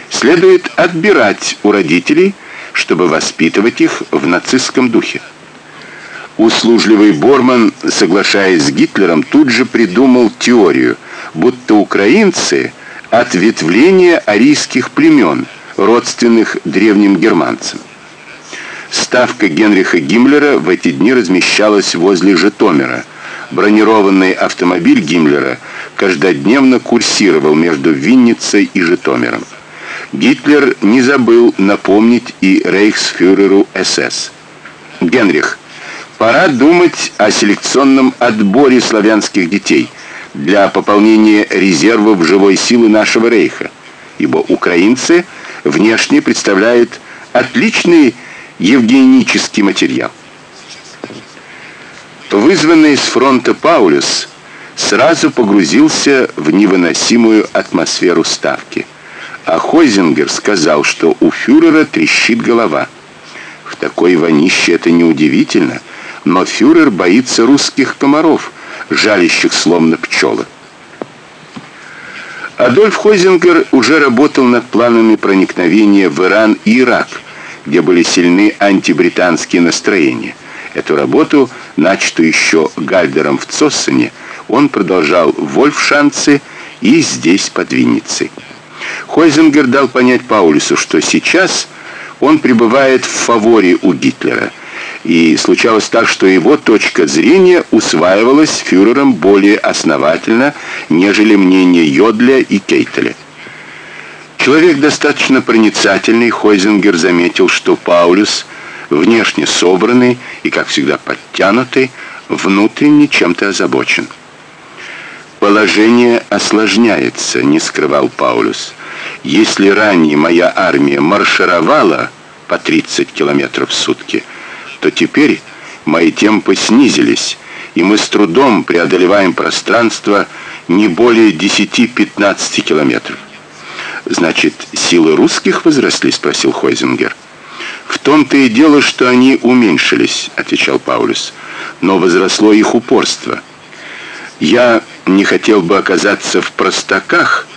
следует отбирать у родителей, чтобы воспитывать их в нацистском духе. Услужливый Борман, соглашаясь с Гитлером, тут же придумал теорию, будто украинцы ответвление арийских племен, родственных древним германцам. Ставка Генриха Гиммлера в эти дни размещалась возле Житомира. Бронированный автомобиль Гиммлера каждодневно курсировал между Винницей и Житомиром. Гитлер не забыл напомнить и рейхсфюреру СС. Генрих, пора думать о селекционном отборе славянских детей для пополнения резервов живой силы нашего рейха, ибо украинцы внешне представляют отличный евгенический материал. Вызванный с фронта Паулюс сразу погрузился в невыносимую атмосферу ставки. А Хойзингер сказал, что у фюрера трещит голова. В такой вонище это неудивительно, но фюрер боится русских комаров, жалящих словно пчелы. Адольф Хойзингер уже работал над планами проникновения в Иран и Ирак, где были сильны антибританские настроения. Эту работу, начатую еще Гальдером в Цоссене, он продолжал в Вольфшанце и здесь под Винницей. Хойзенгер дал понять Паулюсу, что сейчас он пребывает в фаворе у Гитлера, и случалось так, что его точка зрения усваивалась фюрером более основательно, нежели мнение Йодля и Кейтеля. Человек достаточно проницательный, Хойзингер заметил, что Паулюс внешне собранный и, как всегда, подтянутый, внутренне чем-то озабочен. Положение осложняется, не скрывал Паулюс. Если ранее моя армия маршировала по 30 километров в сутки, то теперь мои темпы снизились, и мы с трудом преодолеваем пространство не более 10-15 километров. Значит, силы русских возросли, спросил Хойзингер. В том-то и дело, что они уменьшились, отвечал Паулюс. Но возросло их упорство. Я не хотел бы оказаться в простаках,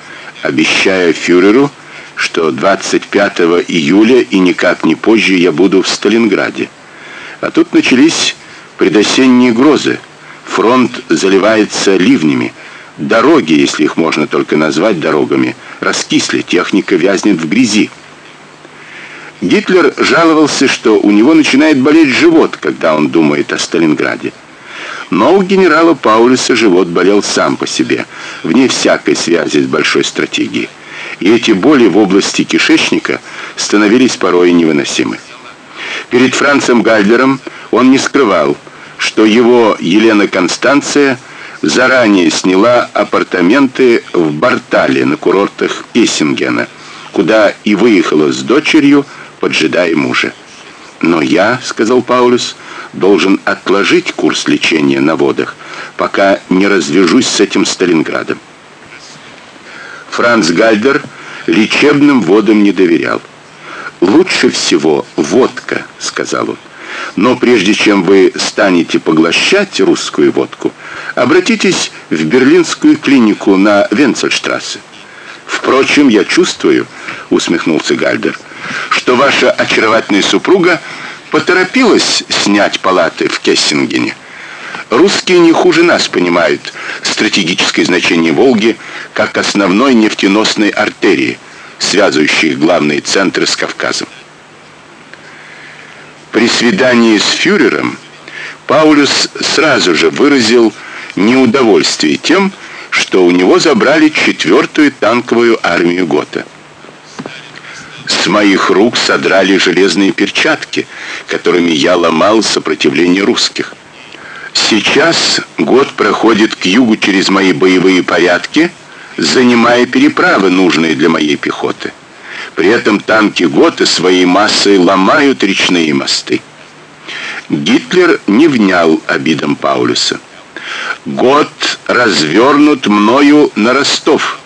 обещая фюреру, что 25 июля и никак не позже я буду в Сталинграде. А тут начались предосенние грозы. Фронт заливается ливнями. Дороги, если их можно только назвать дорогами, раскисли, техника вязнет в грязи. Гитлер жаловался, что у него начинает болеть живот, когда он думает о Сталинграде. Но у генерала Паулюса живот болел сам по себе, вне всякой связи с большой стратегией. И эти боли в области кишечника становились порой невыносимы. Перед Францем Гальдером он не скрывал, что его Елена Констанция заранее сняла апартаменты в Бартале на курортах Эссингена, куда и выехала с дочерью поджидая мужа. Но я, сказал Паулюс, должен отложить курс лечения на водах, пока не развяжусь с этим Сталинградом. Франц Гальдер лечебным водам не доверял. Лучше всего водка, сказал он. Но прежде чем вы станете поглощать русскую водку, обратитесь в берлинскую клинику на Венцельштрассе. Впрочем, я чувствую, усмехнулся Гальдер что ваша очаровательная супруга поторопилась снять палаты в Кессингене. Русские не хуже нас понимают стратегическое значение Волги как основной нефтеносной артерии, связывающей главные центры с Кавказом. При свидании с фюрером Паулюс сразу же выразил неудовольствие тем, что у него забрали четвертую танковую армию Гота. С моих рук содрали железные перчатки, которыми я ломал сопротивление русских. Сейчас год проходит к югу через мои боевые порядки, занимая переправы, нужные для моей пехоты. При этом танки Готы своей массой ломают речные мосты. Гитлер не внял обидам Паулюса. Год развернут мною на Ростов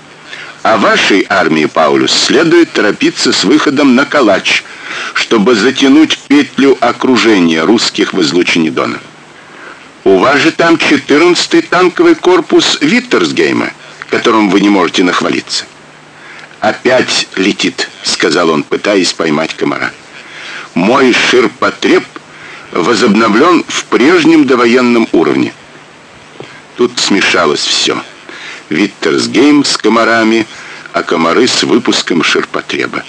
а вашей армии, Паулюс, следует торопиться с выходом на Калач, чтобы затянуть петлю окружения русских в излучине Дона. У вас же там 14-й танковый корпус Виттерсгейма, которым вы не можете нахвалиться. Опять летит, сказал он, пытаясь поймать комара. Мой ширпотреб возобновлен в прежнем довоенном уровне. Тут смешалось все. Виттерсгейм с комарами, а комары с выпуском ширпотреба.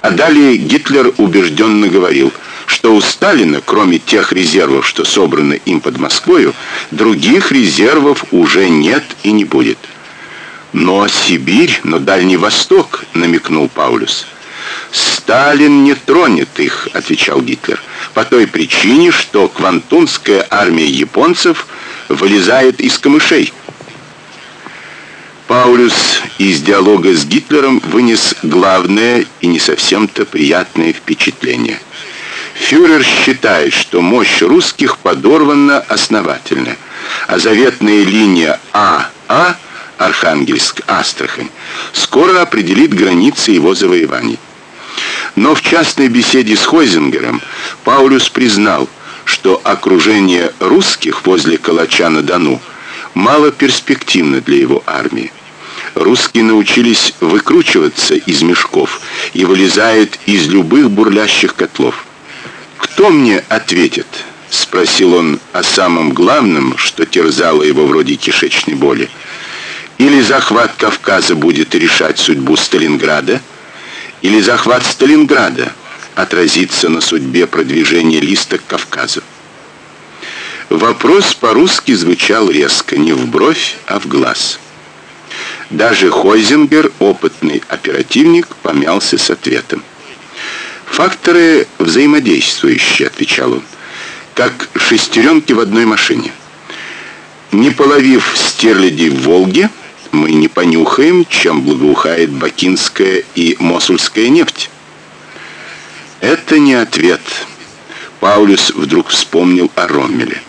А далее Гитлер убежденно говорил, что у Сталина, кроме тех резервов, что собраны им под Москвою, других резервов уже нет и не будет. Но Сибирь, но Дальний Восток, намекнул Паулюс. Сталин не тронет их, отвечал Гитлер, по той причине, что Квантунская армия японцев вылезает из камышей. Паулюс из диалога с Гитлером вынес главное и не совсем-то приятное впечатление. Фюрер считает, что мощь русских подорвана основательно, а заветная линия АА Архангельск-Астрахань скоро определит границы его завоеваний. Но в частной беседе с Хойзингером Паулюс признал, что окружение русских возле Калача-на-Дону мало перспективно для его армии. Русские научились выкручиваться из мешков и вылезают из любых бурлящих котлов. Кто мне ответит? спросил он о самом главном, что терзало его вроде кишечной боли. Или захват Кавказа будет решать судьбу Сталинграда, или захват Сталинграда отразится на судьбе продвижения листа к Кавказу. Вопрос по-русски звучал резко, не в бровь, а в глаз. Даже Хойзингер, опытный оперативник, помялся с ответом. Факторы взаимодействующие, отвечал он, как шестеренки в одной машине. Не половив стерлядей в Волге, мы не понюхаем, чем благоухает бакинская и мосульская нефть. Это не ответ. Паулюс вдруг вспомнил о Роммеле.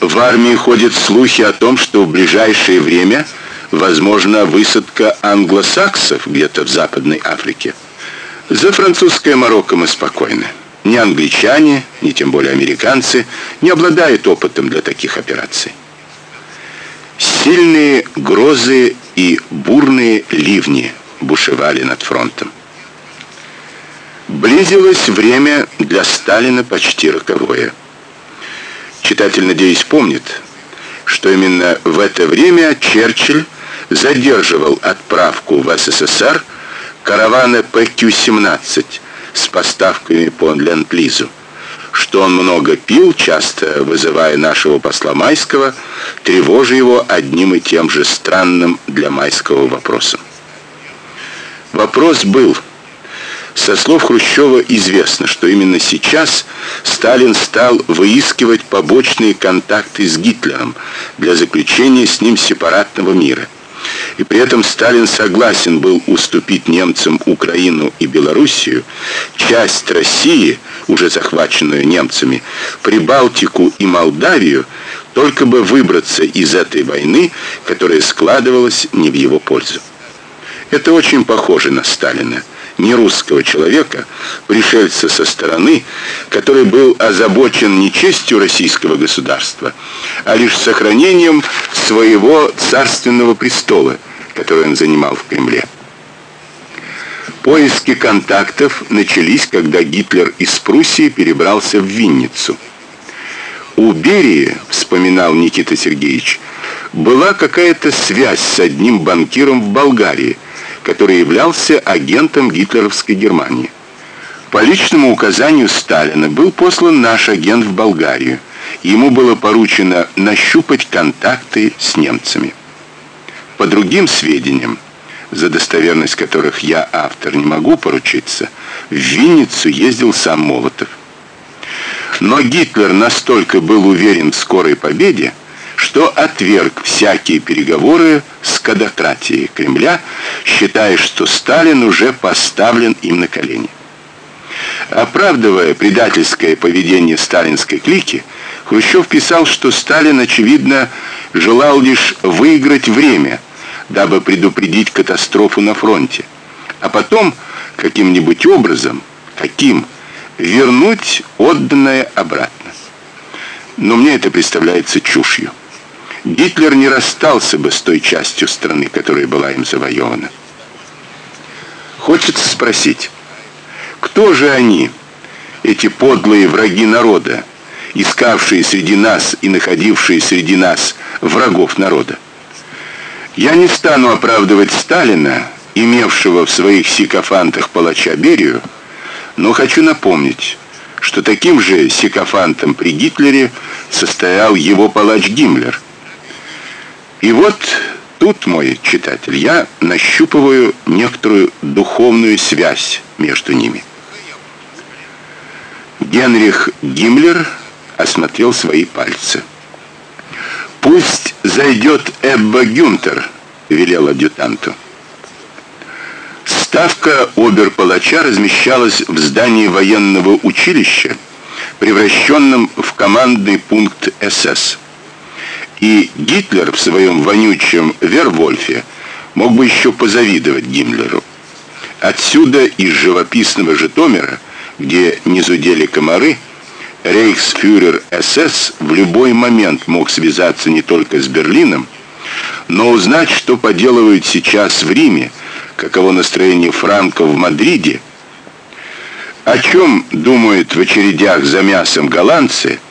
В армии ходят слухи о том, что в ближайшее время возможна высадка англосаксов где-то в Западной Африке. За французское Марокко мы спокойны. Ни англичане, ни тем более американцы не обладают опытом для таких операций. Сильные грозы и бурные ливни бушевали над фронтом. Близилось время для Сталина почти роковое. Читатель, надеюсь, помнит, что именно в это время Черчилль задерживал отправку в СССР каравана ПК-17 с поставками по Ленд-Лизу что он много пил, часто вызывая нашего посла Майского, тревожа его одним и тем же странным для Майского вопросом. Вопрос был со слов Хрущева известно, что именно сейчас Сталин стал выискивать побочные контакты с Гитлером для заключения с ним сепаратного мира. И при этом Сталин согласен был уступить немцам Украину и Белоруссию, часть России, уже захваченную немцами, Прибалтику и Молдавию, только бы выбраться из этой войны, которая складывалась не в его пользу. Это очень похоже на Сталина не русского человека, пришельца со стороны, который был озабочен не честью российского государства, а лишь сохранением своего царственного престола, который он занимал в Кремле. Поиски контактов начались, когда Гитлер из Пруссии перебрался в Винницу. У Берии, вспоминал Никита Сергеевич, была какая-то связь с одним банкиром в Болгарии – который являлся агентом гитлеровской Германии. По личному указанию Сталина был послан наш агент в Болгарию. Ему было поручено нащупать контакты с немцами. По другим сведениям, за достоверность которых я автор не могу поручиться, в Винницу ездил сам Молотов. Но Гитлер настолько был уверен в скорой победе, что отверг всякие переговоры с кадократией Кремля, считая, что Сталин уже поставлен им на колени. Оправдывая предательское поведение сталинской клики, Хрущев писал, что Сталин очевидно желал лишь выиграть время, дабы предупредить катастрофу на фронте, а потом каким-нибудь образом, каким, вернуть отданное обратно. Но мне это представляется чушью. Гитлер не расстался бы с той частью страны, которая была им завоевана. Хочется спросить, кто же они, эти подлые враги народа, искавшие среди нас и находившие среди нас врагов народа? Я не стану оправдывать Сталина, имевшего в своих сикофантах палача Берию, но хочу напомнить, что таким же сикофантом при Гитлере состоял его палач Гиммлер – и вот тут, мой читатель, я нащупываю некоторую духовную связь между ними. Генрих Гиммлер осмотрел свои пальцы. Пусть зайдет Эбба Гюнтер, велел адъютанту. Ставка обер-палача размещалась в здании военного училища, превращенном в командный пункт СС. И Гитлер в своем вонючем Вервольфе мог бы еще позавидовать Гиммлеру. Отсюда из живописного Житомира, где не зудели комары, рейхсфюрер СС в любой момент мог связаться не только с Берлином, но узнать, что поделывают сейчас в Риме, каково настроение франков в Мадриде, о чем думают в очередях за мясом голландцы –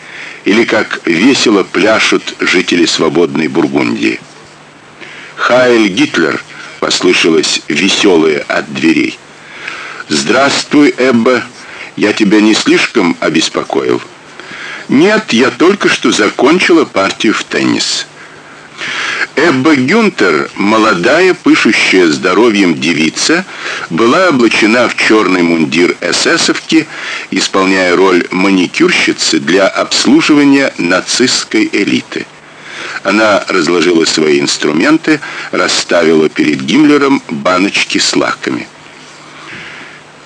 или как весело пляшут жители свободной Бургундии. Хайль Гитлер послышалось веселое от дверей. Здравствуй, Эбба, Я тебя не слишком обеспокоил? Нет, я только что закончила партию в теннис. Эбба Гюнтер, молодая, пышущая здоровьем девица, была облачена в черный мундир эсэсовки, исполняя роль маникюрщицы для обслуживания нацистской элиты. Она разложила свои инструменты, расставила перед Гиммлером баночки с лаками.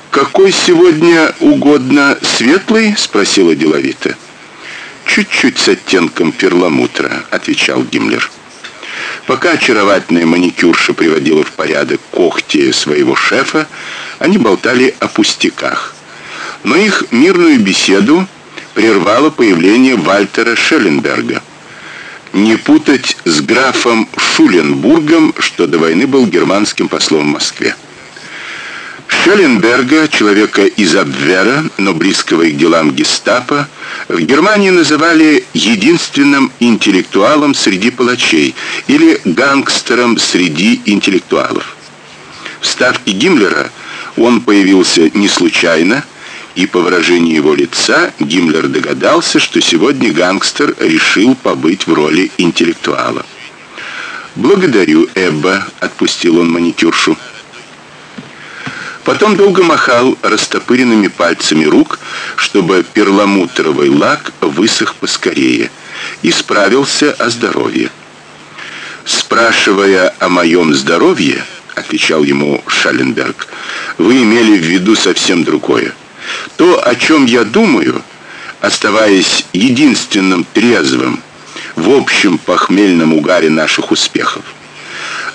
Какой сегодня угодно светлый, спросила деловито. Чуть-чуть с оттенком перламутра, отвечал Гиммлер. Пока очаровательная маникюрша приводила в порядок когти своего шефа, они болтали о пустяках. Но их мирную беседу прервало появление Вальтера Шелленберга. Не путать с графом Шуленбургом, что до войны был германским послом в Москве. Шелленберга, человека из Абвера, но близкого к делам Гестапо, в Германии называли единственным интеллектуалом среди палачей или гангстером среди интеллектуалов. В ставке Гиммлера он появился не случайно, и по выражению его лица Гиммлер догадался, что сегодня гангстер решил побыть в роли интеллектуала. "Благодарю, Эбба", отпустил он маникюршу. Потом долго махал растопыренными пальцами рук, чтобы перламутровый лак высох поскорее, и справился о здоровье. Спрашивая о моем здоровье, отвечал ему Шаленберг. Вы имели в виду совсем другое. То, о чем я думаю, оставаясь единственным трезвым в общем похмельном угаре наших успехов.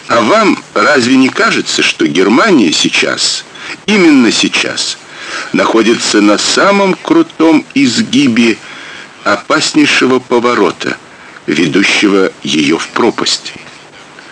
А вам разве не кажется, что Германия сейчас именно сейчас находится на самом крутом изгибе опаснейшего поворота, ведущего ее в пропасть.